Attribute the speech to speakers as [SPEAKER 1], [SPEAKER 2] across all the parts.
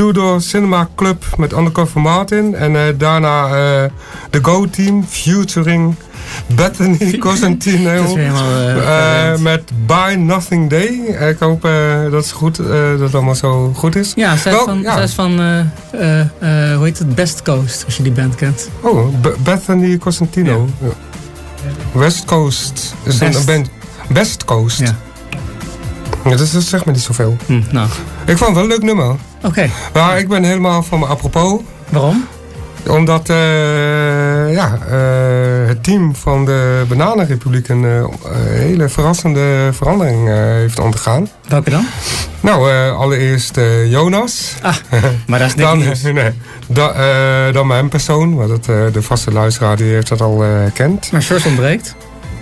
[SPEAKER 1] Tudor Cinema Club met Undercover Martin. En eh, daarna eh, de Go Team featuring Bethany Cosentino.
[SPEAKER 2] Eh,
[SPEAKER 1] met Buy Nothing Day. Ik hoop dat, het goed, dat het allemaal zo goed is.
[SPEAKER 2] ja, zij is
[SPEAKER 1] Wel,
[SPEAKER 2] van,
[SPEAKER 1] ja.
[SPEAKER 2] zij is van hoe heet het? Best Coast, als je die band kent.
[SPEAKER 1] Oh, Be- Bethany Cosentino. Ja. West Coast is
[SPEAKER 2] Best.
[SPEAKER 1] een band. Best Coast.
[SPEAKER 2] Ja.
[SPEAKER 1] Ja, dat, is- dat zegt me niet zoveel.
[SPEAKER 2] Hm, nou,
[SPEAKER 1] Ik vond het wel een leuk nummer.
[SPEAKER 2] oké.
[SPEAKER 1] Maar ik ben helemaal van me apropos.
[SPEAKER 2] Waarom?
[SPEAKER 1] Omdat eh, ja, eh, het team van de Bananenrepubliek een eh, hele verrassende verandering heeft ondergaan.
[SPEAKER 2] Welke dan?
[SPEAKER 1] Nou, allereerst Jonas.
[SPEAKER 2] Maar dat is niks
[SPEAKER 1] Dan,
[SPEAKER 2] nieuws.
[SPEAKER 1] nee, da- dan mijn persoon, want het, de vaste luisteraar die heeft dat al herkend.
[SPEAKER 2] Maar Sjors ontbreekt.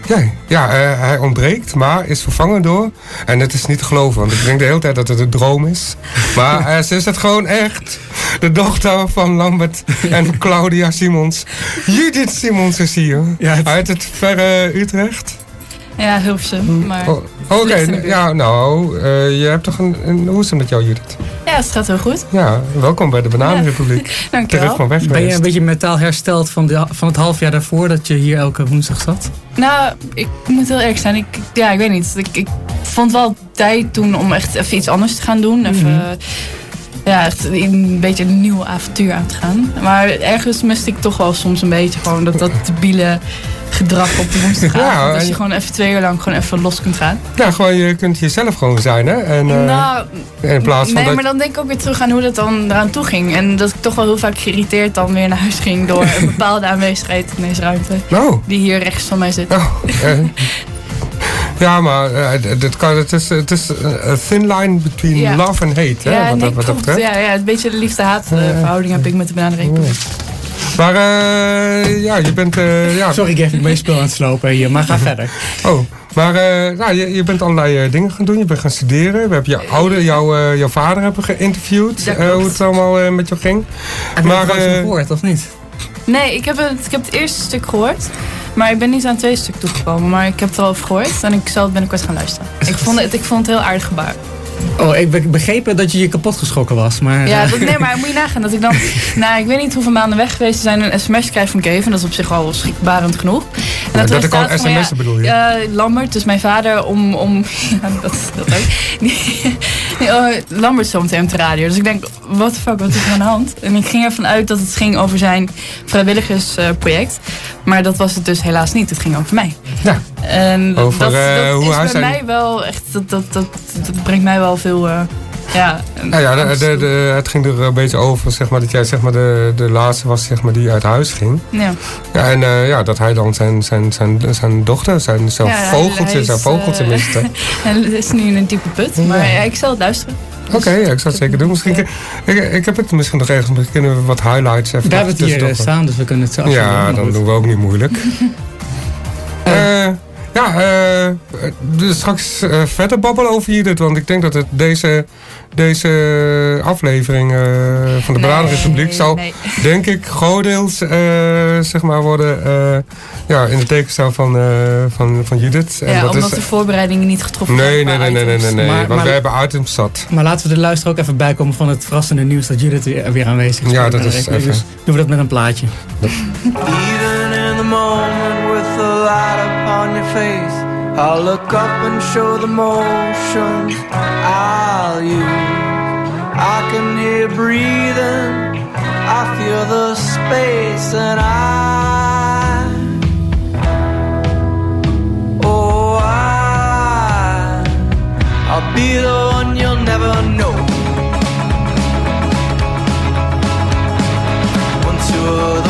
[SPEAKER 1] Ja, ja eh, hij ontbreekt, maar is vervangen door. En het is niet te geloven, want ik denk de hele tijd dat het een droom is. Maar eh, ze is het gewoon echt. De dochter van Lambert en Claudia Simons. Judith Simons is hier.
[SPEAKER 2] Ja, het-
[SPEAKER 1] Uit het verre Utrecht.
[SPEAKER 3] Ja, Hilversum. Maar
[SPEAKER 1] Oh, Oké,
[SPEAKER 3] de buurt.
[SPEAKER 1] ja, nou, eh, je hebt toch een, een. Hoe is het met jou, Judith?
[SPEAKER 3] ja, het gaat heel goed.
[SPEAKER 1] Ja, welkom bij de Bananenrepubliek. Terug
[SPEAKER 3] Dankjewel.
[SPEAKER 1] van weg
[SPEAKER 2] Ben je een beetje mentaal hersteld van, de, van het half jaar daarvoor dat je hier elke woensdag zat?
[SPEAKER 3] Nou, ik moet heel erg zijn. Ik, ja, ik weet niet. Ik, ik vond wel tijd toen om echt even iets anders te gaan doen. Even,
[SPEAKER 2] Mhm.
[SPEAKER 3] ja, echt een beetje een nieuw avontuur aan te gaan. Maar ergens miste ik toch wel soms een beetje gewoon dat, dat debiele gedrag op de woensdagavond.
[SPEAKER 1] Ja,
[SPEAKER 3] dat
[SPEAKER 1] en-
[SPEAKER 3] je gewoon even twee uur lang gewoon even los kunt gaan.
[SPEAKER 1] Ja, gewoon, je kunt jezelf gewoon zijn, hè? En, eh,
[SPEAKER 3] nou,
[SPEAKER 1] in plaats van
[SPEAKER 3] nee,
[SPEAKER 1] dat...
[SPEAKER 3] maar dan denk ik ook weer terug aan hoe dat dan eraan toe ging. En dat ik toch wel heel vaak geïrriteerd dan weer naar huis ging door een bepaalde aanwezigheid in deze ruimte.
[SPEAKER 1] Nou,
[SPEAKER 3] Die hier rechts van mij zit.
[SPEAKER 1] oh, eh, ja, maar het- het, kan, het is, het is een thin line between
[SPEAKER 3] Ja.
[SPEAKER 1] love and hate, hè?
[SPEAKER 3] Ja,
[SPEAKER 1] wat,
[SPEAKER 3] nee,
[SPEAKER 1] wat dat
[SPEAKER 3] klopt.
[SPEAKER 1] betreft.
[SPEAKER 3] Ja, ja, een beetje de liefde-haat eh, verhouding heb ik met de Bananenrepubliek.
[SPEAKER 1] Maar eh, ja, je bent... eh, ja,
[SPEAKER 2] Sorry, ik even mijn spul aan het slopen hier, maar ga verder.
[SPEAKER 1] Oh, maar eh, nou, je, je bent allerlei dingen gaan doen. Je bent gaan studeren. We hebben je ouder, jouw, eh, jouw vader hebben geïnterviewd. Hoe het allemaal met jou ging.
[SPEAKER 2] Heb je het
[SPEAKER 1] eh,
[SPEAKER 2] gehoord, of niet?
[SPEAKER 3] Nee, ik heb, het, ik heb het eerste stuk gehoord. Maar ik ben niet aan het tweede stuk toegekomen. Maar ik heb het er al over gehoord. En ik zal het binnenkort gaan luisteren. Ik vond het, ik vond het heel aardig gebaar.
[SPEAKER 2] Oh, ik be- begrepen dat je je kapot geschrokken was, maar...
[SPEAKER 3] Ja,
[SPEAKER 2] eh,
[SPEAKER 3] dat, nee, maar moet je nagaan dat ik dan... Nou, ik weet niet hoeveel maanden weg geweest zijn. Een sms krijg van Kevin. Dat is op zich al schrikbarend genoeg. En
[SPEAKER 1] Ja, dat
[SPEAKER 3] er
[SPEAKER 1] ik al sms'en bedoel je?
[SPEAKER 3] Lambert, dus mijn vader, om... om ja, dat, dat ook. Die, oh, Lambert op de radio. Dus ik denk, what the fuck, wat is er aan de hand? En ik ging ervan uit dat het ging over zijn vrijwilligersproject. maar dat was het dus helaas niet. Het ging over mij.
[SPEAKER 1] Ja.
[SPEAKER 3] En
[SPEAKER 1] Over,
[SPEAKER 3] dat,
[SPEAKER 1] eh,
[SPEAKER 3] dat
[SPEAKER 1] hoe
[SPEAKER 3] is bij mij wel echt... Dat, dat, dat, dat brengt mij wel veel... eh, ja,
[SPEAKER 1] Nou ja, de, de, het ging er een beetje over zeg maar, dat jij zeg maar, de, de laatste was zeg maar, die uit huis ging.
[SPEAKER 3] ja.
[SPEAKER 1] Ja, en eh, ja, dat hij dan zijn, zijn, zijn, zijn dochter, zijn, zijn
[SPEAKER 3] Ja, hij-
[SPEAKER 1] vogeltje,
[SPEAKER 3] hij is,
[SPEAKER 1] zijn vogeltje
[SPEAKER 3] eh,
[SPEAKER 1] miste.
[SPEAKER 3] En het is nu in een diepe put. Maar ja, ik zal het luisteren.
[SPEAKER 1] Oké, ja, ik zal het zeker doen. Misschien, ik, ik heb het misschien nog ergens, misschien kunnen we wat highlights even
[SPEAKER 2] We hebben het hier staan, dus we kunnen het zo
[SPEAKER 1] Ja, dan doen we ook niet moeilijk. Eh, ja, eh, dus straks eh, verder babbelen over Judith. Want ik denk dat het deze, deze aflevering eh, van de Bananenrepubliek zal,
[SPEAKER 3] Nee.
[SPEAKER 1] denk ik, grotendeels eh, zeg maar worden eh, ja, in de tekenstaan van, eh, van, van Judith. En
[SPEAKER 3] Ja,
[SPEAKER 1] dat
[SPEAKER 3] omdat
[SPEAKER 1] is,
[SPEAKER 3] de voorbereidingen niet getroffen
[SPEAKER 1] nee,
[SPEAKER 3] zijn.
[SPEAKER 1] nee, nee, nee, nee, nee, nee,
[SPEAKER 2] Maar-
[SPEAKER 1] want
[SPEAKER 2] maar-
[SPEAKER 1] wij hebben items zat.
[SPEAKER 2] Maar laten we de luisteraar ook even bijkomen van het verrassende nieuws dat Judith weer, weer aanwezig is.
[SPEAKER 1] Ja, dat is
[SPEAKER 2] Dus
[SPEAKER 1] even.
[SPEAKER 2] doen we dat met een plaatje.
[SPEAKER 4] Even in light upon your face, I'll look up and show the motions I'll use. I can hear breathing, I feel the space, and I, oh, I, I'll be the one you'll never know. Once you're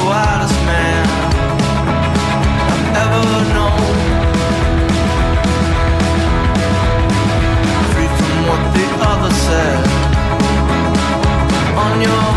[SPEAKER 4] on your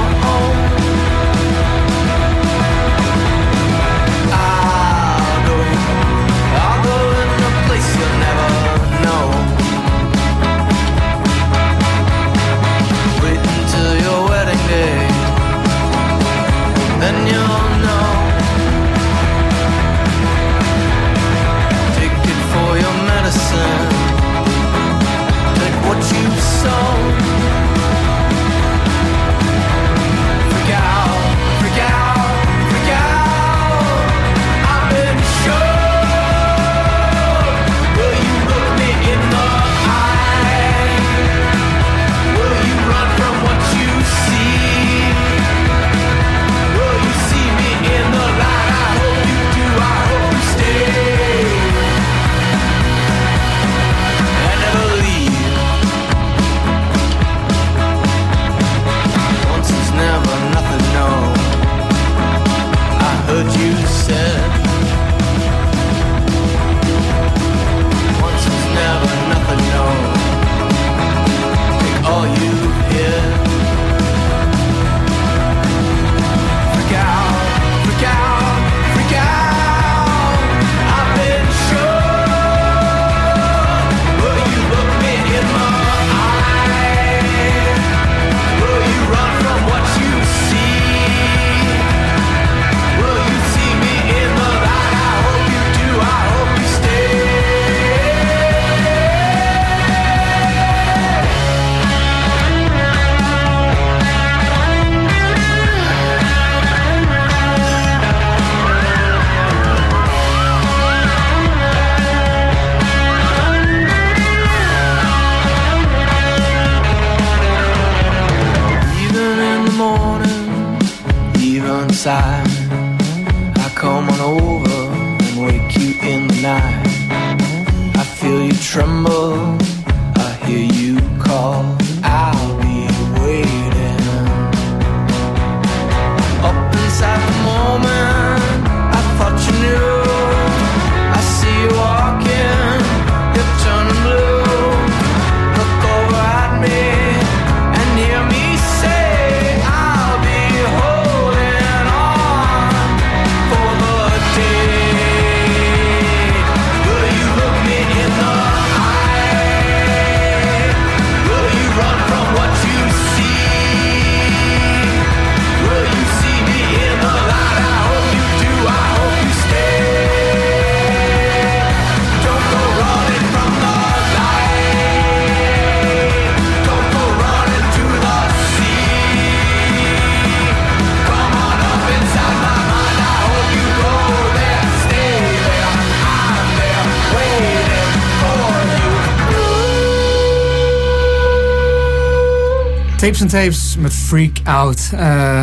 [SPEAKER 2] Tapes and met Freak Out. Eh,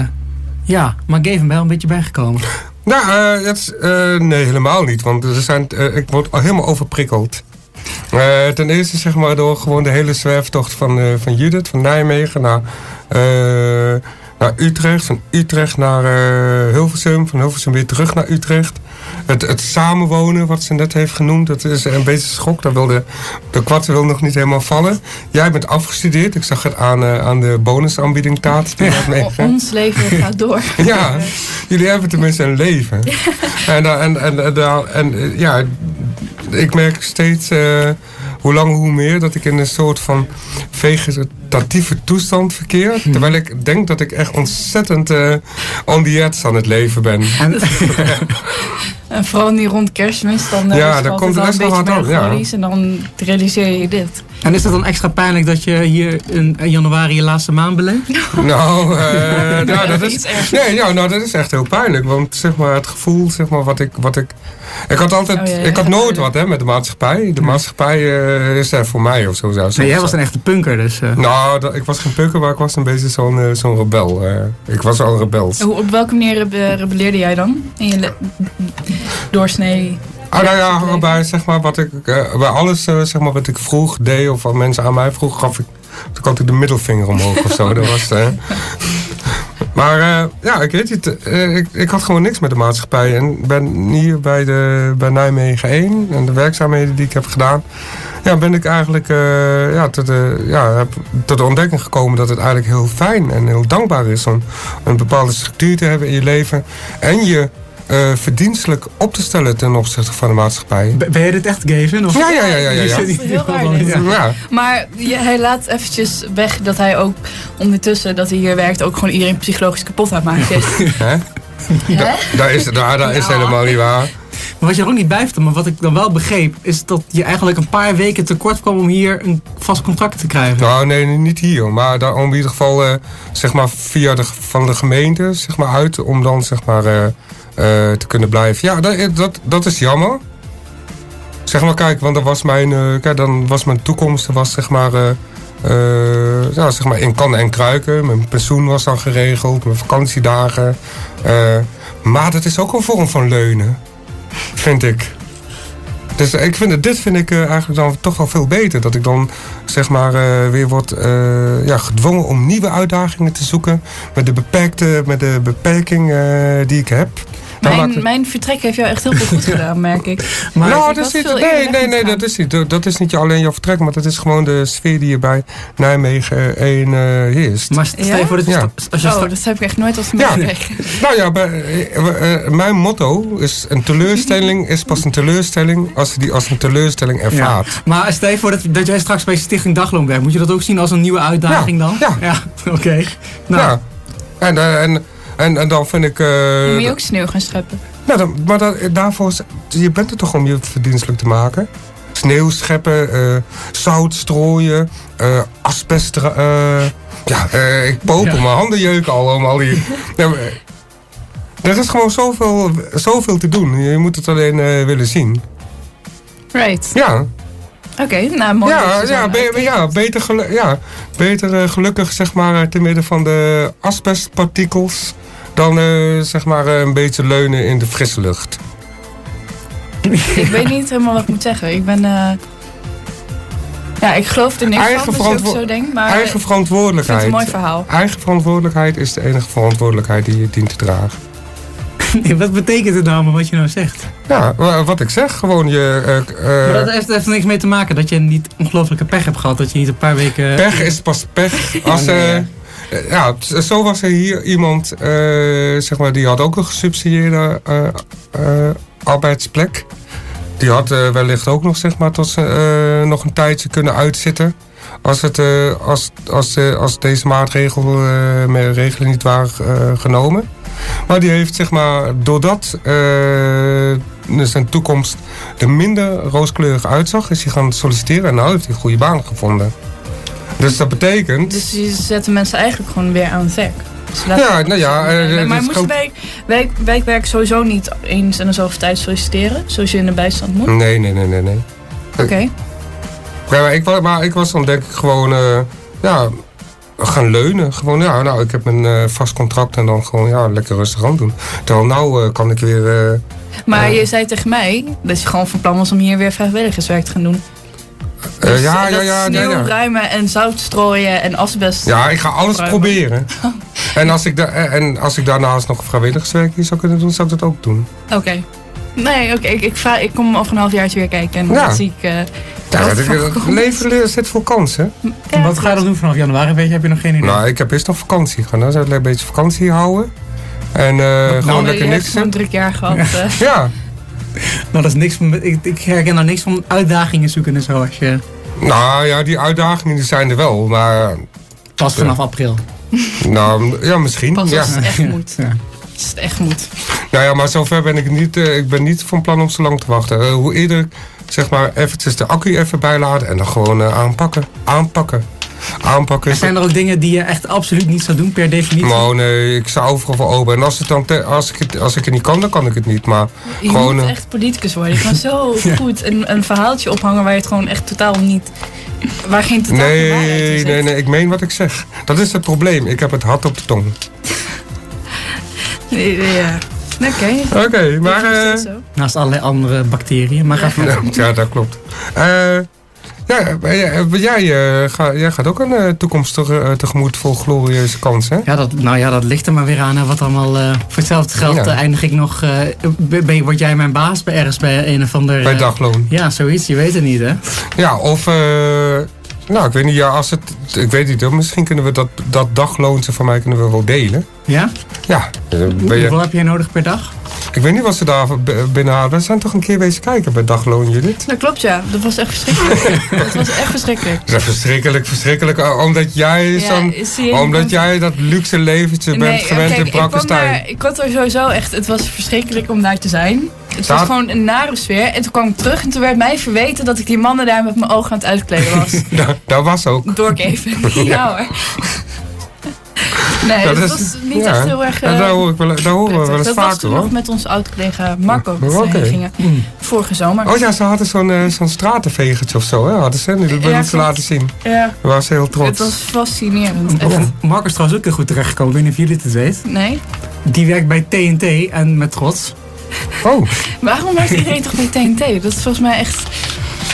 [SPEAKER 2] ja, maar je al een beetje bijgekomen.
[SPEAKER 1] Nou, eh, het eh, nee, helemaal niet. Want er zijn, ik word al helemaal overprikkeld. Ten eerste zeg maar door gewoon de hele zwerftocht van, van Judith, van Nijmegen naar, naar Utrecht. Van Utrecht naar Hilversum, van Hilversum weer terug naar Utrecht. Het, het samenwonen, wat ze net heeft genoemd, dat is een beetje schok. Daar wilde, de kwarten wil nog niet helemaal vallen. Jij bent afgestudeerd. Ik zag het aan, eh, aan de bonusaanbieding taart. meegegeven.
[SPEAKER 3] ons leven gaat door.
[SPEAKER 1] Ja, jullie hebben tenminste een leven. En, eh, en, en, en, en, en, eh, ja, ik merk steeds eh, hoe langer hoe meer dat ik in een soort van vegetatieve toestand verkeer. Terwijl ik denk dat ik echt ontzettend eh on the edge aan het leven ben.
[SPEAKER 3] En vooral nu rond kerstmis, dan eh,
[SPEAKER 1] Ja,
[SPEAKER 3] altijd
[SPEAKER 1] komt het
[SPEAKER 3] een
[SPEAKER 1] best wel
[SPEAKER 3] beetje
[SPEAKER 1] hard op, ja.
[SPEAKER 3] En dan realiseer je dit.
[SPEAKER 2] En is het dan extra pijnlijk dat je hier in januari je laatste maand beleeft?
[SPEAKER 1] Nou, eh, ja, dat is, nee, ja, nou, dat is echt heel pijnlijk. Want zeg maar, het gevoel, zeg maar, wat ik. Wat ik, ik had altijd.
[SPEAKER 3] Oh, ja, ja,
[SPEAKER 1] ik had nooit wat hè, met de maatschappij. De maatschappij eh, is er voor mij of zo. Zou
[SPEAKER 2] Nee, jij was een echte punker, dus... eh,
[SPEAKER 1] Nou, dat- ik was geen pukker, maar ik was een beetje zo'n zo'n rebel. eh. ik was al een rebels.
[SPEAKER 3] Hoe, op welke manier rebe- rebelleerde jij dan? In je doorsnee?
[SPEAKER 1] Ah, nou ja, bij, zeg maar, wat ik, eh, bij alles eh, zeg maar, wat ik vroeg deed, of wat mensen aan mij vroegen, gaf ik, toen had ik de middelvinger omhoog of zo. Dat was, eh. Maar eh, ja, ik weet niet. eh, ik, ik had gewoon niks met de maatschappij. En ben hier bij, de, bij Nijmegen 1 en de werkzaamheden die ik heb gedaan. Ja, ben ik eigenlijk eh, ja, tot, de, ja, tot de ontdekking gekomen dat het eigenlijk heel fijn en heel dankbaar is om een bepaalde structuur te hebben in je leven. En je eh, verdienstelijk op te stellen ten opzichte van de maatschappij.
[SPEAKER 2] ben ben je dit echt, Gavin? Of?
[SPEAKER 1] Ja, ja, ja, ja. ja, ja.
[SPEAKER 3] Dat is heel raar.
[SPEAKER 2] Ja.
[SPEAKER 3] Maar je- hij laat eventjes weg dat hij ook ondertussen, dat hij hier werkt, ook gewoon iedereen psychologisch kapot aan het maken is.
[SPEAKER 1] Daar is, daar, daar is
[SPEAKER 3] Ja.
[SPEAKER 1] helemaal niet waar.
[SPEAKER 2] Maar wat je er ook niet bij vertelt, maar wat ik dan wel begreep, is dat je eigenlijk een paar weken tekort kwam om hier een vast contract te krijgen.
[SPEAKER 1] Nou, nee, niet hier. Maar daar om in ieder geval, eh, zeg maar, via de, van de gemeente, zeg maar, uit. Om dan, zeg maar, eh, te kunnen blijven. Ja, dat, dat, dat is jammer. Zeg maar, kijk, want dan was mijn, eh, kijk, dan was mijn toekomst, was, zeg maar, eh, eh, ja, zeg maar, in kannen en kruiken. Mijn pensioen was dan geregeld, mijn vakantiedagen. Eh, maar dat is ook een vorm van leunen, vind ik. Dus ik vind dit vind ik eh, eigenlijk dan toch wel veel beter. Dat ik dan zeg maar eh, weer word eh, ja, gedwongen om nieuwe uitdagingen te zoeken. Met de, beperkte, met de beperking eh, die ik heb.
[SPEAKER 3] Mijn, mijn vertrek heeft jou echt heel veel goed gedaan, merk ik.
[SPEAKER 2] Maar
[SPEAKER 1] nou, dat is niet, nee, nee, nee, dat is niet. Dat is niet alleen jouw vertrek, maar dat is gewoon de sfeer die je bij Nijmegen 1 eh heerst.
[SPEAKER 2] Maar stel je
[SPEAKER 3] Ja?
[SPEAKER 2] voor dat je
[SPEAKER 1] Ja.
[SPEAKER 2] als je
[SPEAKER 3] Oh, dat heb ik echt nooit als
[SPEAKER 1] Ja.
[SPEAKER 3] meegekregen.
[SPEAKER 1] Nou ja, bij, eh, eh, mijn motto is: een teleurstelling is pas een teleurstelling als je die als een teleurstelling ervaart.
[SPEAKER 2] Maar stel je voor dat, dat jij straks bij Stichting Dagloon werkt. Moet je dat ook zien als een nieuwe uitdaging
[SPEAKER 1] Ja,
[SPEAKER 2] dan?
[SPEAKER 1] ja.
[SPEAKER 2] oké. Nou,
[SPEAKER 1] Ja. En, eh, en, en, en dan vind ik. eh,
[SPEAKER 3] Dan moet je ook sneeuw gaan scheppen.
[SPEAKER 1] Nou, dan, maar dat, daarvoor, is- je bent er toch om je verdienstelijk te maken? Sneeuw scheppen, eh, zout strooien, eh asbest. eh, ja, eh, ik poop
[SPEAKER 2] Ja.
[SPEAKER 1] mijn handen jeuken al om al die. Ja, maar, er is gewoon zoveel, zoveel te doen. Je moet het alleen eh, willen zien.
[SPEAKER 3] Right.
[SPEAKER 1] Ja,
[SPEAKER 3] Oké, nou mooi.
[SPEAKER 1] ja, ja, be- ja, beter, gelu- ja, beter eh, gelukkig zeg maar te midden van de asbestpartikels dan eh, zeg maar eh, een beetje leunen in de frisse lucht.
[SPEAKER 3] Ik weet niet helemaal wat ik moet zeggen. Ik ben... eh, ja, ik geloof er niks
[SPEAKER 1] Eigen
[SPEAKER 3] van dat je ook
[SPEAKER 1] verantwo-
[SPEAKER 3] zo denkt. Maar
[SPEAKER 1] Eigen
[SPEAKER 3] ik vind
[SPEAKER 1] verantwoordelijkheid.
[SPEAKER 3] het een mooi verhaal.
[SPEAKER 1] Eigen verantwoordelijkheid is de enige verantwoordelijkheid die je dient te dragen.
[SPEAKER 2] Nee, wat betekent het nou, wat je nou zegt?
[SPEAKER 1] Ja, wa- wat ik zeg, gewoon je... eh, eh,
[SPEAKER 2] Maar dat heeft, heeft er niks mee te maken dat je niet ongelofelijke pech hebt gehad. Dat je niet een paar weken...
[SPEAKER 1] Pech is pas pech als...
[SPEAKER 2] nee,
[SPEAKER 1] eh,
[SPEAKER 2] ja.
[SPEAKER 1] eh, ja, zo was er hier iemand, eh, zeg maar, die had ook een gesubsidieerde eh, arbeidsplek. Die had wellicht ook nog, zeg maar, tot ze nog een tijdje kunnen uitzitten. Als, het, als, als, als deze maatregelen niet waren genomen. Maar die heeft, zeg maar, doordat zijn toekomst er minder rooskleurig uitzag, is hij gaan solliciteren en nu heeft hij een goede baan gevonden. Dus dat betekent.
[SPEAKER 3] Dus je zetten mensen eigenlijk gewoon weer aan het werk. Dus
[SPEAKER 1] Ja, nou ja, eh,
[SPEAKER 3] maar moest bij wijk, wijkwerk sowieso niet eens en de zoveel tijd solliciteren? Zoals je in de bijstand moet?
[SPEAKER 1] Nee, nee, nee, nee, nee.
[SPEAKER 3] Oké.
[SPEAKER 1] Ja, maar, ik, maar ik was dan denk ik gewoon, eh, ja, gaan leunen. Gewoon, ja, nou, ik heb een eh, vast contract en dan gewoon, ja, lekker rustig aan doen. Terwijl nou kan ik weer,
[SPEAKER 3] Maar je zei tegen mij dat je gewoon van plan was om hier weer vrijwilligerswerk te gaan doen.
[SPEAKER 1] Eh,
[SPEAKER 3] Dus,
[SPEAKER 1] ja,
[SPEAKER 3] eh,
[SPEAKER 1] ja, ja, ja,
[SPEAKER 3] sneeuw
[SPEAKER 1] ja.
[SPEAKER 3] ruimen en zout strooien en asbest.
[SPEAKER 1] Ja, ik ga alles
[SPEAKER 3] Ruimen.
[SPEAKER 1] proberen. En als, ik da- eh, en als ik daarnaast nog vrijwilligerswerk hier zou kunnen doen, zou ik dat ook doen.
[SPEAKER 3] Oké. Nee, oké. Ik, ik, ik kom over een half jaar weer kijken en
[SPEAKER 1] Ja.
[SPEAKER 3] dan zie ik... eh,
[SPEAKER 1] Ja,
[SPEAKER 3] voor
[SPEAKER 1] leven zit vol kansen.
[SPEAKER 2] En wat ga je dan doen vanaf januari? Weet je, heb je nog geen idee?
[SPEAKER 1] Nou, ik heb eerst nog vakantie. Ga nou eens een beetje vakantie houden. En eh, gewoon
[SPEAKER 3] Nou,
[SPEAKER 1] lekker niks.
[SPEAKER 3] gewoon een druk jaar gehad. eh.
[SPEAKER 1] Ja,
[SPEAKER 2] Nou, dat is niks van, ik, ik herken nou niks van uitdagingen zoeken en zo. Als je
[SPEAKER 1] nou ja, die uitdagingen die zijn er wel. Maar
[SPEAKER 2] pas vanaf april.
[SPEAKER 1] nou, ja, misschien.
[SPEAKER 3] Pas
[SPEAKER 1] Ja.
[SPEAKER 3] als het echt moet.
[SPEAKER 2] Ja.
[SPEAKER 3] Als het echt moet.
[SPEAKER 1] Nou ja, maar zover ben ik niet. eh, ik ben niet van plan om zo lang te wachten. Eh, hoe eerder, zeg maar, eventjes de accu even bijladen en dan gewoon eh, aanpakken. Aanpakken. Aanpakken. is
[SPEAKER 2] Zijn er ook dingen die je echt absoluut niet zou doen per definitie?
[SPEAKER 1] Nou, nee, ik sta overal voor open. En als, het dan te- als, ik het, als ik het niet kan, dan kan ik het niet. Maar
[SPEAKER 3] Je
[SPEAKER 1] Gewoon,
[SPEAKER 3] moet
[SPEAKER 1] eh,
[SPEAKER 3] echt politicus worden. Je kan zo goed een, een verhaaltje ophangen waar je het gewoon echt totaal niet... Waar geen totaal
[SPEAKER 1] nee,
[SPEAKER 3] zit.
[SPEAKER 1] nee, nee, ik meen wat ik zeg. Dat is het probleem. Ik heb het hard op de tong.
[SPEAKER 3] Nee, Ja. Oké.
[SPEAKER 1] Oké, maar... Eh.
[SPEAKER 2] Naast allerlei andere bacteriën. Maar ga verder.
[SPEAKER 1] ja, ja, dat klopt. Eh, ja, maar jij, jij, eh, ga- jij gaat ook een eh, toekomst te- eh, tegemoet vol glorieuze kansen, hè?
[SPEAKER 2] Ja, dat, nou ja, dat ligt er maar weer aan. hè, Wat allemaal eh, voor hetzelfde geld
[SPEAKER 1] Ja.
[SPEAKER 2] eh, eindig ik nog. eh, ben, word jij mijn baas bij ergens bij een of ander.
[SPEAKER 1] Bij
[SPEAKER 2] eh,
[SPEAKER 1] dagloon.
[SPEAKER 2] Ja, zoiets. Je weet het niet, hè?
[SPEAKER 1] Ja, of... nou, ik weet niet, ja, als het... Ik weet niet, hoor, misschien kunnen we dat, dat dagloontje van mij kunnen we wel delen.
[SPEAKER 2] Ja?
[SPEAKER 1] Ja, eh,
[SPEAKER 2] Hoeveel heb jij nodig per dag?
[SPEAKER 1] ik weet niet wat ze daar b- binnenhalen. We zijn toch een keer bezig kijken bij dagloon, Judith?
[SPEAKER 3] Dat klopt, ja. Dat was echt verschrikkelijk. dat was echt verschrikkelijk.
[SPEAKER 1] Dat is verschrikkelijk, verschrikkelijk. eh, Omdat jij,
[SPEAKER 3] Ja, je,
[SPEAKER 1] omdat jij dat luxe leventje bent gewend
[SPEAKER 3] kijk,
[SPEAKER 1] in
[SPEAKER 3] ik, kwam
[SPEAKER 1] Brakkestein.
[SPEAKER 3] daar, ik had er sowieso echt... Het was verschrikkelijk om daar te zijn. Het was gewoon een nare sfeer. En toen kwam ik terug en toen werd mij verweten dat ik die mannen daar met mijn ogen aan het uitkleden was.
[SPEAKER 1] Dat, dat was ook.
[SPEAKER 3] Door ik even. Ja hoor. Nee,
[SPEAKER 1] Ja,
[SPEAKER 3] dat,
[SPEAKER 1] dat is-
[SPEAKER 3] was niet
[SPEAKER 1] ja.
[SPEAKER 3] echt heel erg...
[SPEAKER 1] En
[SPEAKER 3] eh,
[SPEAKER 1] daar, hoor ik wel, daar horen we wel eens
[SPEAKER 3] dat was toen
[SPEAKER 1] hoor.
[SPEAKER 3] nog met onze oud-collega Marco dat gingen. Vorige zomer.
[SPEAKER 1] Oh ja, ze hadden zo'n eh, zo'n stratenvegertje of zo, hè? Hadden ze, dat wilden
[SPEAKER 3] Ja,
[SPEAKER 1] ze
[SPEAKER 3] klopt.
[SPEAKER 1] laten zien.
[SPEAKER 3] Ja,
[SPEAKER 1] Daar waren ze heel trots.
[SPEAKER 3] het was fascinerend. Echt.
[SPEAKER 2] Mark is trouwens ook heel goed terechtgekomen. Ik weet niet of jullie het weten.
[SPEAKER 3] Nee?
[SPEAKER 2] Die werkt bij TNT en met trots.
[SPEAKER 1] Oh,
[SPEAKER 3] Waarom werkt iedereen toch bij TNT? Dat is volgens mij echt...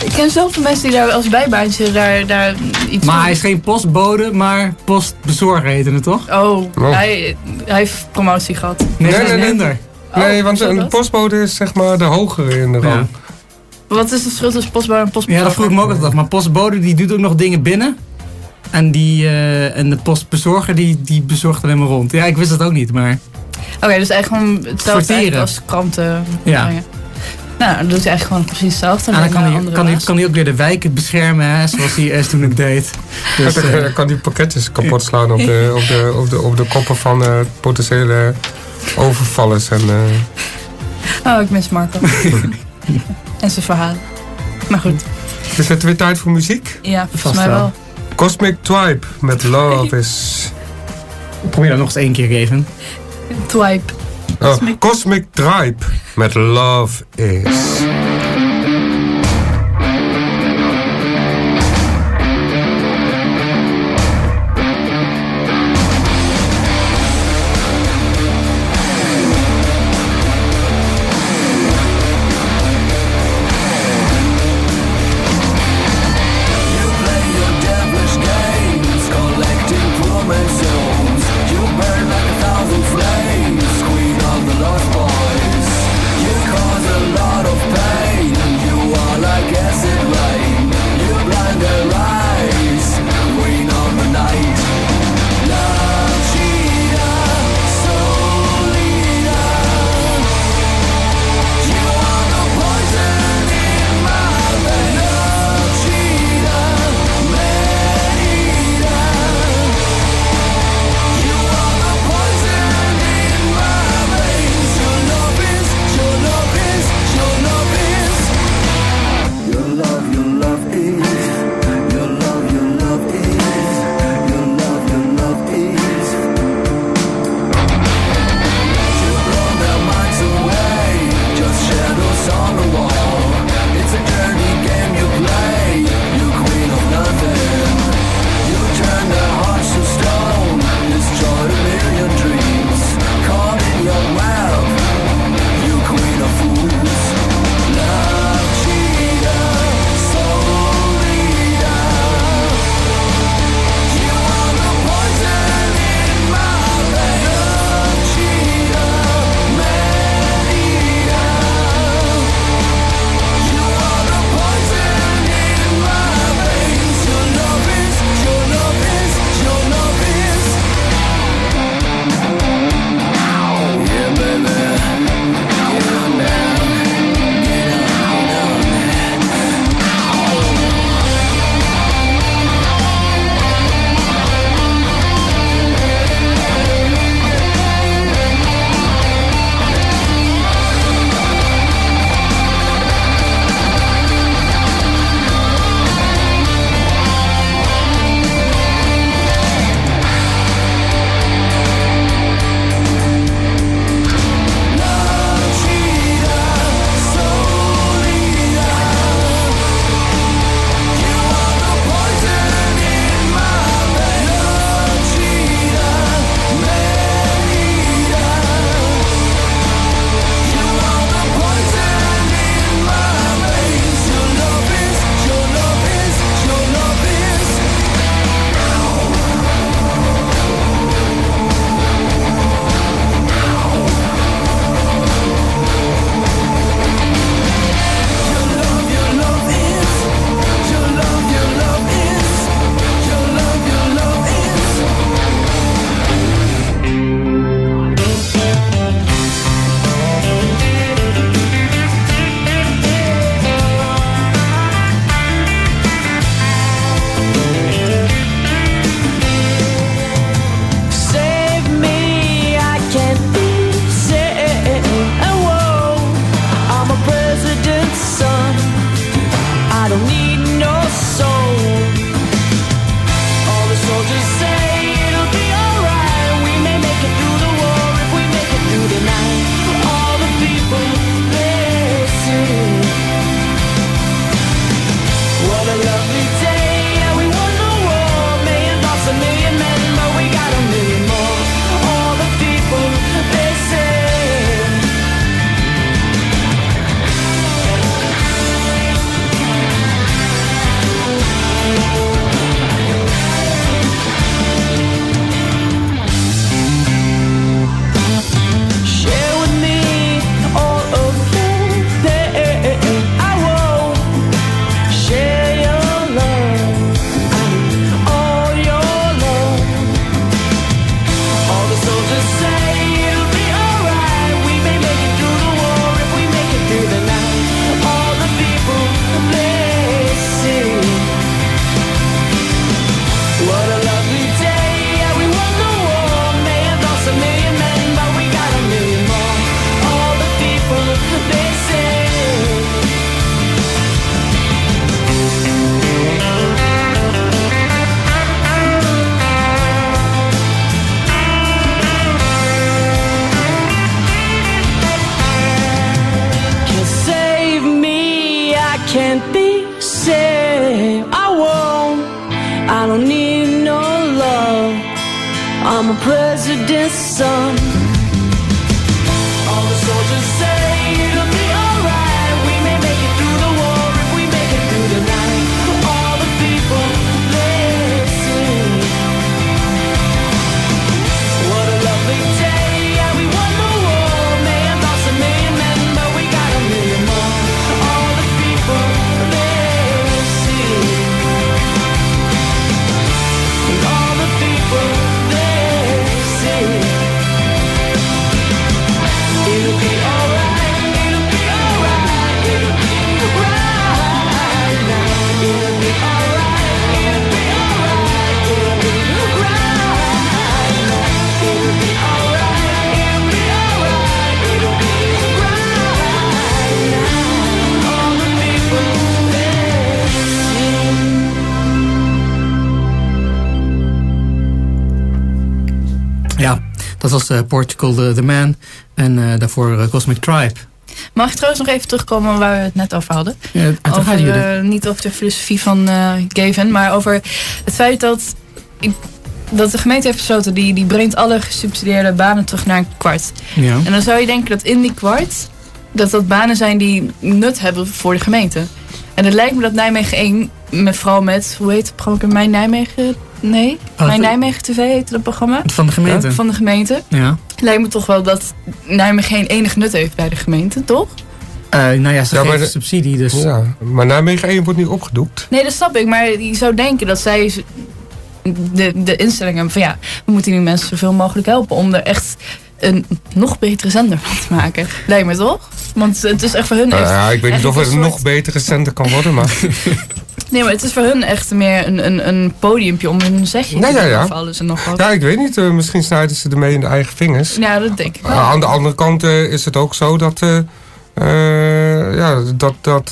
[SPEAKER 3] Ik ken zoveel mensen die daar als bijbaantje daar, daar iets
[SPEAKER 2] Maar
[SPEAKER 3] doen.
[SPEAKER 2] hij is geen postbode, maar postbezorger heette het toch?
[SPEAKER 3] Oh,
[SPEAKER 1] Oh.
[SPEAKER 3] Hij, hij heeft promotie gehad.
[SPEAKER 2] Nee,
[SPEAKER 1] Nee,
[SPEAKER 2] dat is
[SPEAKER 1] nee, nee.
[SPEAKER 2] minder.
[SPEAKER 1] nee, want een
[SPEAKER 3] dat?
[SPEAKER 1] postbode is zeg maar de hogere in de
[SPEAKER 2] Ja.
[SPEAKER 1] rang.
[SPEAKER 3] Wat is het verschil tussen postbode en postbode?
[SPEAKER 2] ja, dat vroeg ik me ook altijd af. Maar postbode die doet ook nog dingen binnen. En, die, eh, en de postbezorger die, die bezorgt alleen maar rond. Ja, ik wist het ook niet, maar...
[SPEAKER 3] Oké, dus eigenlijk gewoon hetzelfde eigenlijk als kranten
[SPEAKER 2] Ja.
[SPEAKER 3] brengen. Nou, dan doet hij eigenlijk gewoon precies hetzelfde.
[SPEAKER 2] En dan
[SPEAKER 3] alleen
[SPEAKER 2] kan hij, kan, hij, kan hij ook weer de wijken beschermen, hè, zoals hij eerst toen ook deed. Dus,
[SPEAKER 1] Dan
[SPEAKER 2] eh,
[SPEAKER 1] kan die pakketjes kapot slaan op de, op de, op de, op de koppen van eh, potentiële overvallers. En, eh,
[SPEAKER 3] Oh, ik mis Marco. en zijn verhalen. Maar goed,
[SPEAKER 1] is het weer tijd voor muziek?
[SPEAKER 3] ja, volgens
[SPEAKER 2] Vast
[SPEAKER 3] mij
[SPEAKER 2] wel.
[SPEAKER 1] Cosmic Tribe met Love is...
[SPEAKER 2] probeer dat nog eens één keer even.
[SPEAKER 3] Twipe.
[SPEAKER 1] Oh,
[SPEAKER 3] Cosmic-
[SPEAKER 1] Cosmic Tribe met Love is...
[SPEAKER 2] Ja, dat was eh, Portugal the, the Man. En eh, daarvoor eh, Cosmic Tribe.
[SPEAKER 3] Mag ik trouwens nog even terugkomen waar we het net over hadden?
[SPEAKER 2] Ja,
[SPEAKER 3] over, eh, niet over de filosofie van eh Gavin, maar over het feit dat, ik, dat de gemeente heeft besloten, die, die brengt alle gesubsidieerde banen terug naar een kwart.
[SPEAKER 2] Ja.
[SPEAKER 3] En dan zou je denken dat in die kwart, dat dat banen zijn die nut hebben voor de gemeente. En het lijkt me dat Nijmegen 1, met, vooral met, hoe heet het programma? Mijn Nijmegen, nee?
[SPEAKER 2] Oh,
[SPEAKER 3] Mijn
[SPEAKER 2] het-
[SPEAKER 3] Nijmegen TV heette dat programma.
[SPEAKER 2] Van de gemeente.
[SPEAKER 3] Van de gemeente.
[SPEAKER 2] Ja.
[SPEAKER 3] Lijkt me toch wel dat Nijmegen geen enig nut heeft bij de gemeente, toch?
[SPEAKER 2] Eh, nou ja, ze
[SPEAKER 1] Ja, de-
[SPEAKER 2] subsidie, dus...
[SPEAKER 1] Ja, maar Nijmegen 1 wordt nu opgedoekt.
[SPEAKER 3] Nee, dat snap ik. Maar je zou denken dat zij de, de instelling hebben van ja, we moeten die mensen zoveel mogelijk helpen om er echt een nog betere zender van te maken. Lijkt me toch? Want het is echt voor hun
[SPEAKER 1] Nou
[SPEAKER 3] echt...
[SPEAKER 1] ja, ik weet niet of het
[SPEAKER 3] een soort-
[SPEAKER 1] nog betere center kan worden, maar...
[SPEAKER 3] Nee, maar het is voor hun echt meer een, een, een podiumpje om hun zegje
[SPEAKER 1] Nee,
[SPEAKER 3] te
[SPEAKER 1] ja, ja.
[SPEAKER 3] of alles en nog wat.
[SPEAKER 1] Ja, ik weet niet. eh, misschien snijden ze ermee in de eigen vingers.
[SPEAKER 3] Ja, dat denk ik wel.
[SPEAKER 1] Uh, aan de andere kant eh, is het ook zo dat, eh, ja, dat, dat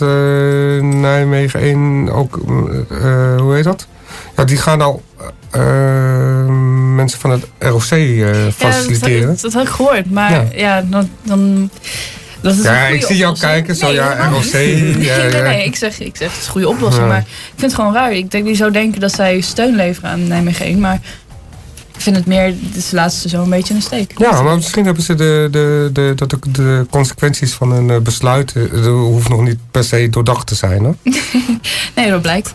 [SPEAKER 1] Nijmegen 1 ook, hoe heet dat? Ja, die gaan al eh, mensen van het ROC
[SPEAKER 3] Ja, dat,
[SPEAKER 1] faciliteren.
[SPEAKER 3] dat, dat had ik gehoord. Maar
[SPEAKER 1] Ja.
[SPEAKER 3] ja, dan... dan dat is een
[SPEAKER 1] Ja, ik zie jou kijken, zo, ja, ROC, ja,
[SPEAKER 3] nee,
[SPEAKER 1] ja.
[SPEAKER 3] nee, ik zeg, ik zeg het is een goede oplossing.
[SPEAKER 1] Ja.
[SPEAKER 3] Maar ik vind het gewoon raar. Ik denk, die zou denken dat zij steun leveren aan Nijmegen 1. Maar ik vind het meer, de laatste zo een beetje in de steek.
[SPEAKER 1] Ja, maar misschien hebben ze de, de, de, dat de, de consequenties van hun eh, besluit... eh, hoeft nog niet per se doordacht te zijn. Hoor.
[SPEAKER 3] Nee, dat blijkt.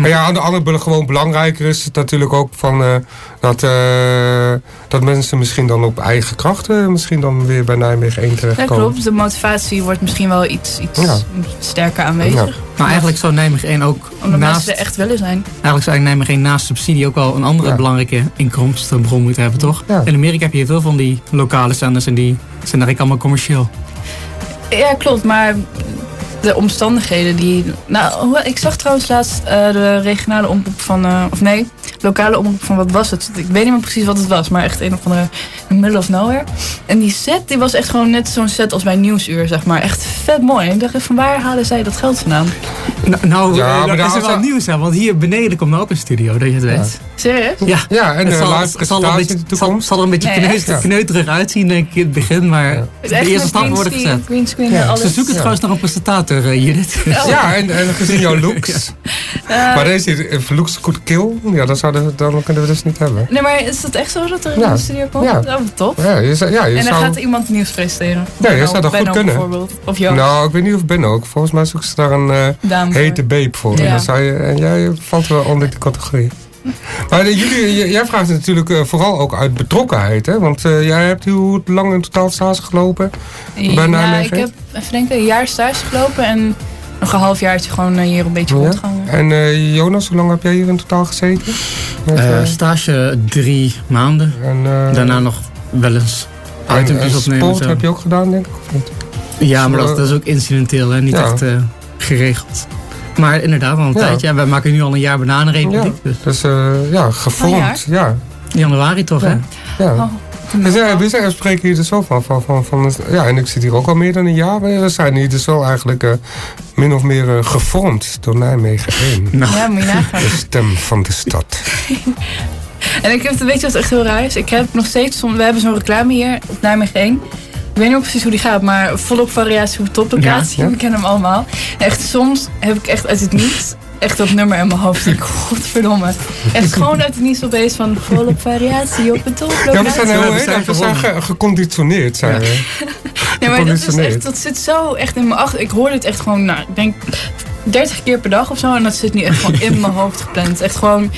[SPEAKER 1] Maar ja, aan de andere kant gewoon belangrijker is het natuurlijk ook van eh, dat, eh, dat mensen misschien dan op eigen krachten misschien dan weer bij Nijmegen 1
[SPEAKER 3] Ja,
[SPEAKER 1] terechtkomen.
[SPEAKER 3] klopt. De motivatie wordt misschien wel iets, iets
[SPEAKER 1] Ja.
[SPEAKER 3] sterker aanwezig.
[SPEAKER 1] Ja.
[SPEAKER 2] Nou, eigenlijk zou Nijmegen 1 ook
[SPEAKER 3] Omdat
[SPEAKER 2] naast...
[SPEAKER 3] mensen er echt willen zijn.
[SPEAKER 2] Eigenlijk zou Nijmegen 1 naast subsidie ook wel een andere
[SPEAKER 1] Ja.
[SPEAKER 2] belangrijke inkomstenbron moeten hebben, toch?
[SPEAKER 1] Ja.
[SPEAKER 2] In Amerika heb je veel van die lokale zenders en die zijn eigenlijk allemaal commercieel.
[SPEAKER 3] Ja, klopt. Maar de omstandigheden die... Nou, hoe- ik zag trouwens laatst eh, de regionale omroep van... eh, of nee, lokale omroep van wat was het? Ik weet niet meer precies wat het was. Maar echt een of andere... in the middle of nowhere. En die set, die was echt gewoon net zo'n set als bij Nieuwsuur, zeg maar. Echt vet mooi. En ik dacht, van waar halen zij dat geld vandaan?
[SPEAKER 2] Nou, nou
[SPEAKER 1] Ja,
[SPEAKER 2] eh,
[SPEAKER 1] maar
[SPEAKER 2] dat
[SPEAKER 1] daar
[SPEAKER 2] is er wel nieuws aan, want hier beneden komt nou ook een studio, dat je het weet.
[SPEAKER 3] Serieus?
[SPEAKER 2] Ja.
[SPEAKER 1] Ja, en
[SPEAKER 2] Het
[SPEAKER 1] de
[SPEAKER 2] zal,
[SPEAKER 1] live
[SPEAKER 2] zal, er een beetje, zal, er een beetje
[SPEAKER 3] Nee?
[SPEAKER 1] Ja.
[SPEAKER 2] kneuterig uitzien denk ik in het begin, maar
[SPEAKER 1] Ja.
[SPEAKER 2] De eerste worden
[SPEAKER 3] greenscreen-
[SPEAKER 2] gezet.
[SPEAKER 3] greenscreen
[SPEAKER 1] Ja.
[SPEAKER 3] en alles.
[SPEAKER 2] Ze zoeken
[SPEAKER 1] Ja.
[SPEAKER 2] trouwens nog een presentator. Eh, Judith.
[SPEAKER 1] Ja, en, en gezien jouw looks. maar deze hier, if looks could kill, ja, dan, zouden we, dan kunnen we dus niet hebben.
[SPEAKER 3] Nee, maar is het echt zo dat er
[SPEAKER 1] Ja.
[SPEAKER 3] in de studio komt?
[SPEAKER 1] Ja.
[SPEAKER 3] Oh, tof.
[SPEAKER 1] Ja, je, zou- ja, je
[SPEAKER 3] En dan
[SPEAKER 1] zou...
[SPEAKER 3] gaat iemand nieuws presenteren.
[SPEAKER 1] Ja, je
[SPEAKER 3] Benno-
[SPEAKER 1] zou dat goed kunnen.
[SPEAKER 3] bijvoorbeeld. Of jou.
[SPEAKER 1] Nou, ik weet niet of Ben ook. Volgens mij zoeken ze daar een eh, hete babe voor.
[SPEAKER 3] Ja.
[SPEAKER 1] Dan zou je, en jij valt wel onder die categorie. Maar eh, jullie, jij vraagt het natuurlijk eh, vooral ook uit betrokkenheid. Hè? Want eh, jij hebt hoe lang in totaal stage gelopen?
[SPEAKER 3] Ja, ik heb even denken, een jaar stage gelopen en nog een half jaartje gewoon eh, hier een beetje
[SPEAKER 1] Ja.
[SPEAKER 3] rondgehangen.
[SPEAKER 1] En eh, Jonas, hoe lang heb jij hier in totaal gezeten? Met,
[SPEAKER 2] stage drie maanden.
[SPEAKER 1] en,
[SPEAKER 2] Daarna nog wel eens
[SPEAKER 1] en, en
[SPEAKER 2] itemjes opnemen. en
[SPEAKER 1] sport
[SPEAKER 2] zo.
[SPEAKER 1] heb je ook gedaan, denk ik? Of niet?
[SPEAKER 2] Ja, maar dat, dat is ook incidenteel en niet
[SPEAKER 1] Ja.
[SPEAKER 2] echt eh, geregeld. Maar inderdaad, al een
[SPEAKER 1] Ja.
[SPEAKER 2] tijdje. En wij maken nu al een jaar bananenrepubliek. Dus
[SPEAKER 1] Dus eh, ja, gevormd. ja.
[SPEAKER 2] januari toch, hè?
[SPEAKER 1] ja.
[SPEAKER 3] Oh,
[SPEAKER 1] Dus ja, we zijn- spreken hier dus zo van, van, van, ja, en ik zit hier ook al meer dan een jaar. We zijn hier dus wel eigenlijk eh, min of meer eh, gevormd door Nijmegen 1.
[SPEAKER 3] Ja, moet je nagaan.
[SPEAKER 1] De stem van de stad.
[SPEAKER 3] En ik heb, weet je wat echt heel raar is? Ik heb nog steeds, we hebben zo'n reclame hier op Nijmegen 1. Ik weet niet precies hoe die gaat, maar volop variatie op toplocatie.
[SPEAKER 1] Ja, ja.
[SPEAKER 3] We kennen hem allemaal. Echt, soms heb ik echt uit het niets echt dat nummer in mijn hoofd. Ik, godverdomme. Echt gewoon uit het niets opeens van volop variatie op een toplocatie.
[SPEAKER 1] Ja, we zijn, heel,
[SPEAKER 2] we zijn
[SPEAKER 1] we zijn ge- geconditioneerd. Zijn we.
[SPEAKER 3] Nee, maar dat, is echt, dat zit zo echt in mijn achter. Ik hoorde het echt gewoon, nou, ik denk 30 keer per dag of zo. En dat zit nu echt gewoon in mijn hoofd gepland. Echt gewoon,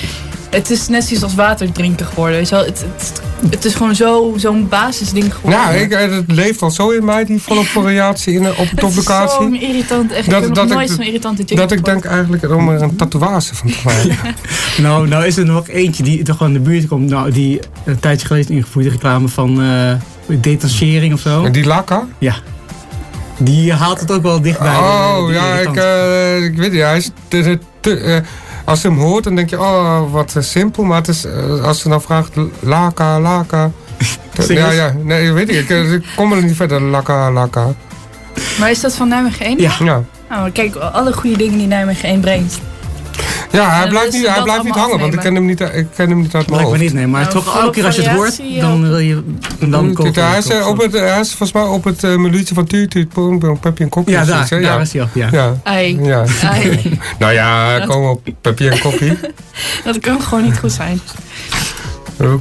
[SPEAKER 3] het is net zoiets als water drinken geworden. Weet je wel? Het, het, het is gewoon zo- zo'n basisding geworden.
[SPEAKER 1] Ja, ik, eh, het leeft al zo in mij, die volop variatie in, op een
[SPEAKER 3] Het is
[SPEAKER 1] toplocatie.
[SPEAKER 3] zo'n irritant, echt.
[SPEAKER 1] Dat-
[SPEAKER 3] ik heb
[SPEAKER 1] dat
[SPEAKER 3] nooit zo'n irritante jingle
[SPEAKER 1] Dat ik denk eigenlijk om er een tatoeage van te maken.
[SPEAKER 2] Nou, nou is er nog eentje die toch gewoon in de buurt komt. Nou, die een tijdje geleden ingevoerd, de reclame van eh detachering of zo.
[SPEAKER 1] En die lakka?
[SPEAKER 2] Ja. Die haalt het ook wel dichtbij.
[SPEAKER 1] Oh,
[SPEAKER 2] die
[SPEAKER 1] ja, ik, eh, ik weet niet. Hij is te, eh, als je hem hoort, dan denk je, oh, wat eh, simpel. Maar het is, eh, als ze dan vraagt, laka, laka. Ja, ja, nee, weet ik. Ik, eh, ik kom er niet verder, laka, laka.
[SPEAKER 3] Maar is dat van Nijmegen 1?
[SPEAKER 2] Ja.
[SPEAKER 1] Ja,
[SPEAKER 3] Nou, kijk, alle goede dingen die Nijmegen 1 brengt.
[SPEAKER 1] Ja hij blijft niet, hij blijft niet hangen, want ik ken hem niet, ik ken hem niet uit mijn
[SPEAKER 2] Lijkt me
[SPEAKER 1] hoofd.
[SPEAKER 2] niet, nee. Maar
[SPEAKER 3] Nou,
[SPEAKER 2] toch elke keer als je het hoort, dan wil je... Dan komt
[SPEAKER 1] Kijk, hij, is, eh, op het, hij is volgens mij op het uh, menuutje van Tuut, Tuut, Poem, Pepje en Koppie.
[SPEAKER 2] Ja,
[SPEAKER 1] of
[SPEAKER 2] daar,
[SPEAKER 1] zoiets, hè?
[SPEAKER 2] daar
[SPEAKER 1] ja.
[SPEAKER 2] is hij al. Ja.
[SPEAKER 1] Ja, ja. Nou ja, kom op, Pepje en Koppie.
[SPEAKER 3] dat kan gewoon niet goed zijn.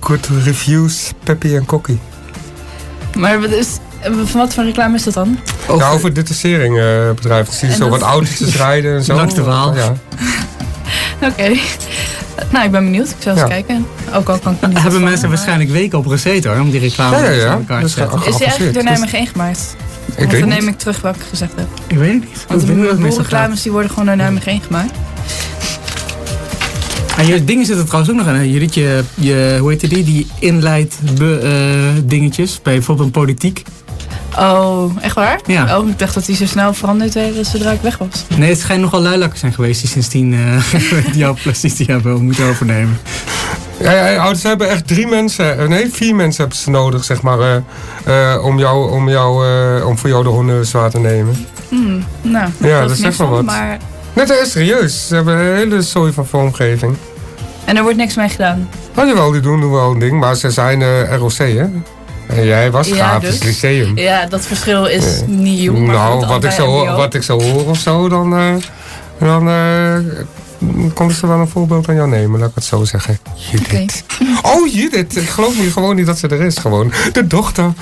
[SPEAKER 1] Good reviews, Peppy en Kokkie.
[SPEAKER 3] Maar wat is, van wat voor reclame is dat dan?
[SPEAKER 1] Ja, over het detacheringbedrijf. zie je
[SPEAKER 3] En
[SPEAKER 1] zo wat autootjes rijden en zo.
[SPEAKER 2] Langs de Waal.
[SPEAKER 1] Ja.
[SPEAKER 3] Oké. Nou, ik ben benieuwd. Ik zal eens
[SPEAKER 1] Ja.
[SPEAKER 3] kijken. Ook al kan ik niet
[SPEAKER 2] Hebben mensen
[SPEAKER 3] van,
[SPEAKER 2] waarschijnlijk weken op gezeten hoor, om die reclame
[SPEAKER 1] Ja, ja, ja.
[SPEAKER 2] aan elkaar te
[SPEAKER 1] Dus,
[SPEAKER 2] zetten.
[SPEAKER 1] eh,
[SPEAKER 3] Is die eigenlijk door. Nijmegen 1 gemaakt?
[SPEAKER 1] Ik
[SPEAKER 3] Want
[SPEAKER 1] weet
[SPEAKER 3] dan
[SPEAKER 1] niet.
[SPEAKER 3] neem ik terug wat ik gezegd heb.
[SPEAKER 2] Ik weet het niet.
[SPEAKER 3] Want de reclames die worden gewoon door Nijmegen 1 gemaakt.
[SPEAKER 2] En je dingen zitten trouwens ook nog in. hè. Judith, je, je, hoe heet die? Die inleid be- eh, dingetjes bij bijvoorbeeld een politiek.
[SPEAKER 3] Oh, echt waar?
[SPEAKER 2] Ja.
[SPEAKER 3] Oh, ik dacht dat die zo snel veranderd werd zodra ik weg was.
[SPEAKER 2] Nee, het schijnt nogal luilakken zijn geweest die sindsdien eh jouw positie hebben moeten overnemen.
[SPEAKER 1] Ja, ja, ze hebben echt drie mensen, eh, nee, vier mensen hebben ze nodig, zeg maar, eh, eh, om, jou, om, jou, eh, om voor jou de honneurs waar te nemen.
[SPEAKER 3] Hmm, nou,
[SPEAKER 1] Ja,
[SPEAKER 3] dat
[SPEAKER 1] dat
[SPEAKER 3] is
[SPEAKER 1] zegt wel wat.
[SPEAKER 3] Maar...
[SPEAKER 1] Net is serieus, ze hebben een hele zooi van vormgeving.
[SPEAKER 3] En er wordt niks mee gedaan.
[SPEAKER 1] Nou jawel, die doen wel een ding, maar ze zijn eh, ROC, hè? En jij was
[SPEAKER 3] Ja,
[SPEAKER 1] grafisch
[SPEAKER 3] dus.
[SPEAKER 1] lyceum.
[SPEAKER 3] Ja, dat verschil is
[SPEAKER 1] Eh,
[SPEAKER 3] nieuw. Maar
[SPEAKER 1] nou, wat ik,
[SPEAKER 3] allebei
[SPEAKER 1] zo,
[SPEAKER 3] MBO.
[SPEAKER 1] wat ik zo hoor of zo, dan, eh dan eh konden ze wel een voorbeeld aan jou nemen, laat ik het zo zeggen. Judith. Oh, Judith. Ik geloof niet, gewoon niet dat ze er is. Gewoon de dochter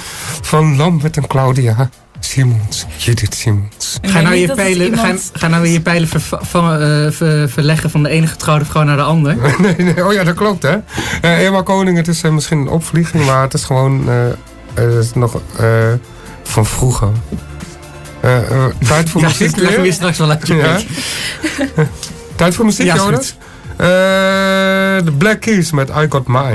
[SPEAKER 1] van Lambert en Claudia Simons. Judith Simons.
[SPEAKER 3] Ik
[SPEAKER 2] Ga nou, je pijlen,
[SPEAKER 3] iemand-
[SPEAKER 2] ga, ga nou weer je pijlen ver- van, eh, ver- verleggen van de ene getrouwde vrouw naar de ander.
[SPEAKER 1] nee, nee, oh ja, dat klopt, hè. Eh Emma Koning, het is eh, misschien een opvlieging, maar het is gewoon het is nog eh, van vroeger. Eh, eh, tijd voor
[SPEAKER 2] Ja,
[SPEAKER 1] muziek
[SPEAKER 2] ik leg hem weer
[SPEAKER 1] weer.
[SPEAKER 2] straks wel uit je
[SPEAKER 1] Ja.
[SPEAKER 2] bek.
[SPEAKER 1] Tijd voor muziek,
[SPEAKER 2] Ja,
[SPEAKER 1] Jonas? Eh, De Black Keys met I Got Mine.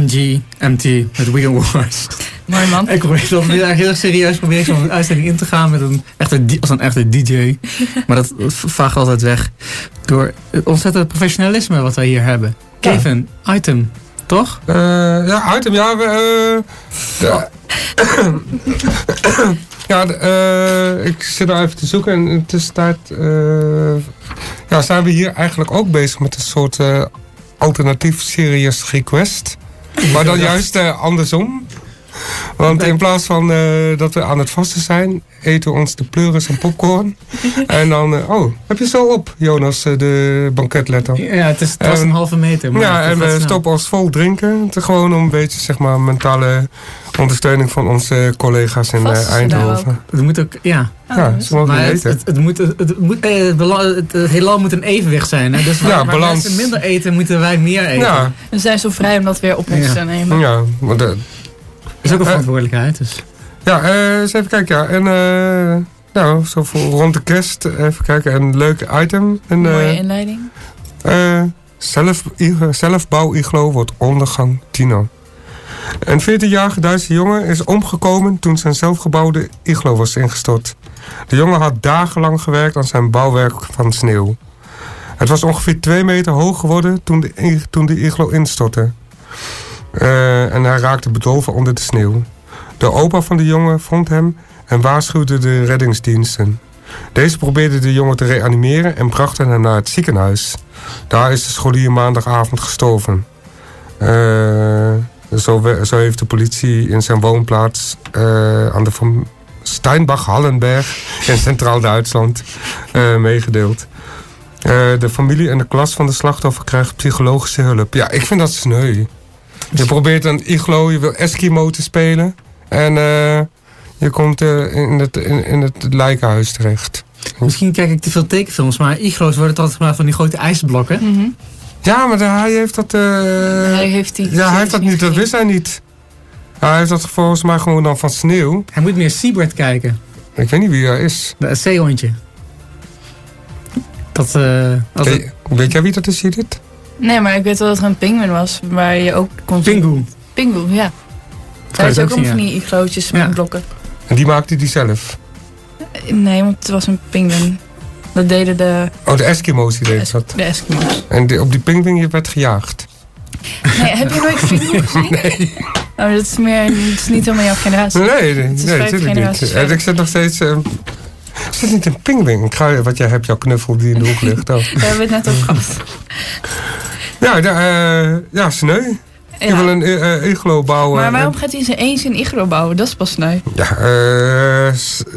[SPEAKER 2] MG, MT, met Weekend Wars.
[SPEAKER 3] Mooi man.
[SPEAKER 2] Ik probeer dat heel serieus probeer zo'n uitzending in te gaan met een echte, als een echte DJ. Maar dat vaagt altijd weg door het ontzettend professionalisme wat wij hier hebben.
[SPEAKER 1] Ja.
[SPEAKER 2] Kevin, item, toch?
[SPEAKER 1] Eh, ja, item, ja. We, eh, ja, de, eh, ik zit nou even te zoeken en in de tussentijd eh, ja, zijn we hier eigenlijk ook bezig met een soort eh, alternatief serious request. Maar dan juist eh, andersom. Want in plaats van eh, dat we aan het vasten zijn, eten we ons de pleuris en popcorn. en dan, eh, oh, heb je zo op, Jonas, eh, de banketletter?
[SPEAKER 2] Ja, het, is, het was een halve meter. Maar
[SPEAKER 1] Ja, en we
[SPEAKER 2] snel.
[SPEAKER 1] stoppen ons vol drinken. Het, gewoon om een beetje zeg maar, mentale ondersteuning van onze collega's in
[SPEAKER 3] Vast
[SPEAKER 1] Eindhoven.
[SPEAKER 2] Het moet ook, ja.
[SPEAKER 3] Oh,
[SPEAKER 1] Ja, ze mogen
[SPEAKER 2] Maar
[SPEAKER 1] niet
[SPEAKER 2] het,
[SPEAKER 1] eten.
[SPEAKER 2] het, het moet, het, moet, eh, het, het, het heelal moet een evenwicht zijn. Hè? Dus waar,
[SPEAKER 1] Ja,
[SPEAKER 2] waar
[SPEAKER 1] balans.
[SPEAKER 2] mensen minder eten, moeten wij meer eten.
[SPEAKER 1] ja,
[SPEAKER 3] We zijn zo vrij om dat weer op ons
[SPEAKER 2] Ja.
[SPEAKER 3] te nemen.
[SPEAKER 1] ja, maar de-
[SPEAKER 2] is ook een
[SPEAKER 1] Eh,
[SPEAKER 2] verantwoordelijkheid. Dus.
[SPEAKER 1] ja eh, eens even kijken. Ja. En eh, nou, zo voor rond de kerst even kijken. Een leuk item. Een
[SPEAKER 3] Mooie inleiding.
[SPEAKER 1] eh, zelf, zelfbouw-iglo wordt ondergang Tino. Een 14-jarige Duitse jongen is omgekomen toen zijn zelfgebouwde iglo was ingestort. De jongen had dagenlang gewerkt aan zijn bouwwerk van sneeuw. Het was ongeveer 2 meter hoog geworden toen de, toen de iglo instortte. Eh, en hij raakte bedolven onder de sneeuw. De opa van de jongen vond hem en waarschuwde de reddingsdiensten. Deze probeerden de jongen te reanimeren en brachten hem naar het ziekenhuis. Daar is de scholier maandagavond gestorven. Eh, zo, zo heeft de politie in zijn woonplaats eh, aan de Van Steinbach-Hallenberg in Centraal-Duitsland eh, meegedeeld. De familie en de klas van de slachtoffer krijgen psychologische hulp. Ja, ik vind dat sneu. Je probeert een iglo, je wil Eskimo te spelen. En eh, je komt eh, in, het, in, in het lijkenhuis terecht.
[SPEAKER 2] Misschien kijk ik te veel tekenfilms, maar iglo's worden altijd gemaakt van die grote ijsblokken.
[SPEAKER 3] Mhm.
[SPEAKER 1] Ja, maar de- hij heeft dat... eh,
[SPEAKER 3] hij heeft die
[SPEAKER 1] ja, hij heeft dat niet. Dat wist hij niet. Hij heeft dat volgens mij gewoon dan van sneeuw.
[SPEAKER 2] Hij moet meer Seabird kijken.
[SPEAKER 1] Ik weet niet wie hij is.
[SPEAKER 2] Dat zeehondje. Dat, eh als het,
[SPEAKER 1] Weet, weet jij wie dat is, Judith?
[SPEAKER 3] Nee, maar ik weet wel dat er een pinguïn was waar je ook kon zien.
[SPEAKER 2] Pingu.
[SPEAKER 3] Pingu, ja. Daar is ook
[SPEAKER 2] ook
[SPEAKER 3] een van die iglootjes met
[SPEAKER 2] Ja.
[SPEAKER 3] blokken.
[SPEAKER 1] En die maakte die zelf.
[SPEAKER 3] Nee, want het was een pinguïn. Dat deden de,
[SPEAKER 1] Oh, de Eskimo's die deden dat.
[SPEAKER 3] de Eskimo's.
[SPEAKER 1] En die- op die pingwing werd gejaagd.
[SPEAKER 3] Nee, heb je nooit pingu gezien? Nee. Oh, dat is, meer, dat is niet helemaal jouw generatie.
[SPEAKER 1] Nee, nee,
[SPEAKER 3] is
[SPEAKER 1] nee, natuurlijk niet. En ik zit nog steeds... eh, is dit niet een ga, wat jij hebt, jouw knuffel die in de hoek ligt. Oh.
[SPEAKER 3] Daar hebben we het net over gehad.
[SPEAKER 1] Ja, ja, eh, ja, sneu. Je wil
[SPEAKER 3] Ja.
[SPEAKER 1] een eh, eh, iglo bouwen.
[SPEAKER 3] Maar waarom
[SPEAKER 1] En-
[SPEAKER 3] gaat hij zijn eens een iglo bouwen? Dat is pas sneu.
[SPEAKER 1] Ja, eh,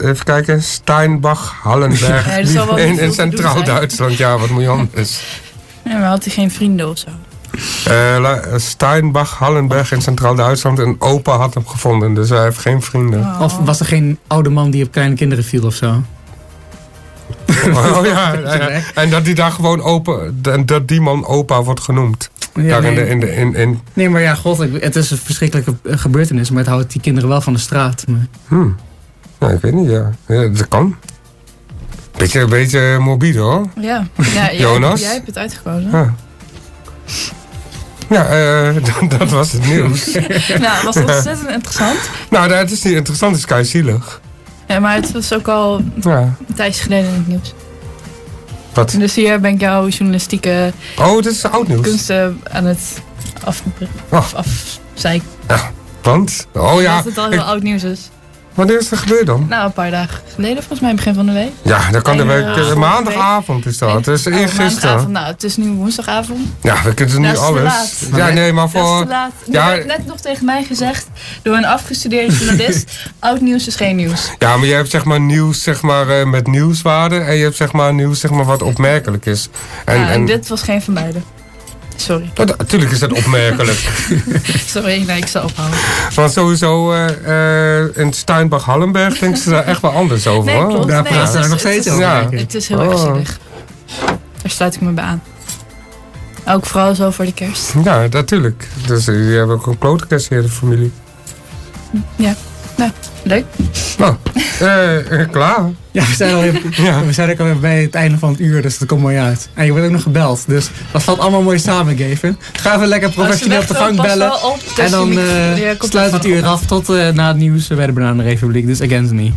[SPEAKER 1] even kijken. Steinbach, Hallenberg.
[SPEAKER 3] Ja, er
[SPEAKER 1] in
[SPEAKER 3] doen
[SPEAKER 1] Centraal-Duitsland. Ja, wat moet je anders?
[SPEAKER 3] Nee, maar had hij geen vrienden of zo?
[SPEAKER 1] Eh, Steinbach, Hallenberg in Centraal-Duitsland. En opa had hem gevonden, dus hij heeft geen vrienden.
[SPEAKER 3] Oh.
[SPEAKER 2] Of was er geen oude man die op kleine kinderen viel of zo?
[SPEAKER 1] Oh, ja. En dat die daar gewoon open, en dat die man opa wordt genoemd.
[SPEAKER 2] Ja,
[SPEAKER 1] daar in
[SPEAKER 2] nee,
[SPEAKER 1] de, in de, in, in,
[SPEAKER 2] nee, maar ja, god, het is een verschrikkelijke gebeurtenis, maar het houdt die kinderen wel van de straat. Maar,
[SPEAKER 1] hmm. Ja, ik weet niet, ja. ja dat kan. Beetje, een beetje morbide hoor.
[SPEAKER 3] Ja, ja jij,
[SPEAKER 1] Jonas?
[SPEAKER 3] jij hebt het uitgekozen.
[SPEAKER 1] Ja, ja eh, dat, dat was het nieuws.
[SPEAKER 3] Nou, was ontzettend interessant.
[SPEAKER 1] nou, dat is niet interessant, het is kei zielig.
[SPEAKER 3] Ja, maar het was ook al
[SPEAKER 1] Ja,
[SPEAKER 3] een tijdje geleden in het nieuws.
[SPEAKER 1] wat?
[SPEAKER 3] Dus hier ben ik jouw journalistieke
[SPEAKER 1] Oh, dit is oud nieuws.
[SPEAKER 3] kunsten aan het af,
[SPEAKER 1] Oh.
[SPEAKER 3] af, afzeiken.
[SPEAKER 1] Want? Oh ja,
[SPEAKER 3] Dat het al heel
[SPEAKER 1] ik-
[SPEAKER 3] oud nieuws is.
[SPEAKER 1] Wanneer is dat gebeurd dan?
[SPEAKER 3] Nou, een paar dagen geleden, volgens mij begin van de week.
[SPEAKER 1] Ja, dat kan de week. maandagavond is dat. Het is
[SPEAKER 3] Oh,
[SPEAKER 1] eergisteren.
[SPEAKER 3] maandagavond. Nou, het is nu woensdagavond.
[SPEAKER 1] Ja, we kunnen nu
[SPEAKER 3] Dat is te
[SPEAKER 1] alles.
[SPEAKER 3] laat.
[SPEAKER 1] Ja, nee, maar
[SPEAKER 3] Dat is te
[SPEAKER 1] voor.
[SPEAKER 3] laat.
[SPEAKER 1] Ja.
[SPEAKER 3] werd net nog tegen mij gezegd door een afgestudeerde journalist: oud nieuws is geen nieuws.
[SPEAKER 1] Ja, maar je hebt zeg maar nieuws zeg maar, eh, met nieuwswaarde. En je hebt zeg maar nieuws zeg maar, wat opmerkelijk is. En,
[SPEAKER 3] Ja, en
[SPEAKER 1] en,
[SPEAKER 3] dit was geen van beide. Sorry.
[SPEAKER 1] Ja, natuurlijk is dat opmerkelijk.
[SPEAKER 3] Sorry, nee, ik zal ophouden.
[SPEAKER 1] Want sowieso eh, eh, in Steinbach-Hallenberg denken ze daar echt wel anders over.
[SPEAKER 3] Nee,
[SPEAKER 1] hoor.
[SPEAKER 3] klopt.
[SPEAKER 2] Daar
[SPEAKER 3] nee,
[SPEAKER 2] praten ze nog steeds over,
[SPEAKER 1] Ja.
[SPEAKER 3] Het is heel erg
[SPEAKER 1] Oh.
[SPEAKER 3] zielig. Daar sluit ik me bij aan. Ook vooral zo voor de kerst.
[SPEAKER 1] Ja, natuurlijk. Dus eh, die hebben ook een klote kerst hier, de familie.
[SPEAKER 3] Ja. Leuk.
[SPEAKER 1] Nou, eh, eh, klaar.
[SPEAKER 2] Ja, we zijn, alweer,
[SPEAKER 1] Ja.
[SPEAKER 2] we zijn ook alweer bij het einde van het uur, dus dat komt mooi uit. En je wordt ook nog gebeld, dus dat valt allemaal mooi samen, Gavin. Ga even lekker professioneel op de gang bellen. En dan eh, sluit het uur af tot eh, na het nieuws bij de Bananenrepubliek. Dus against me.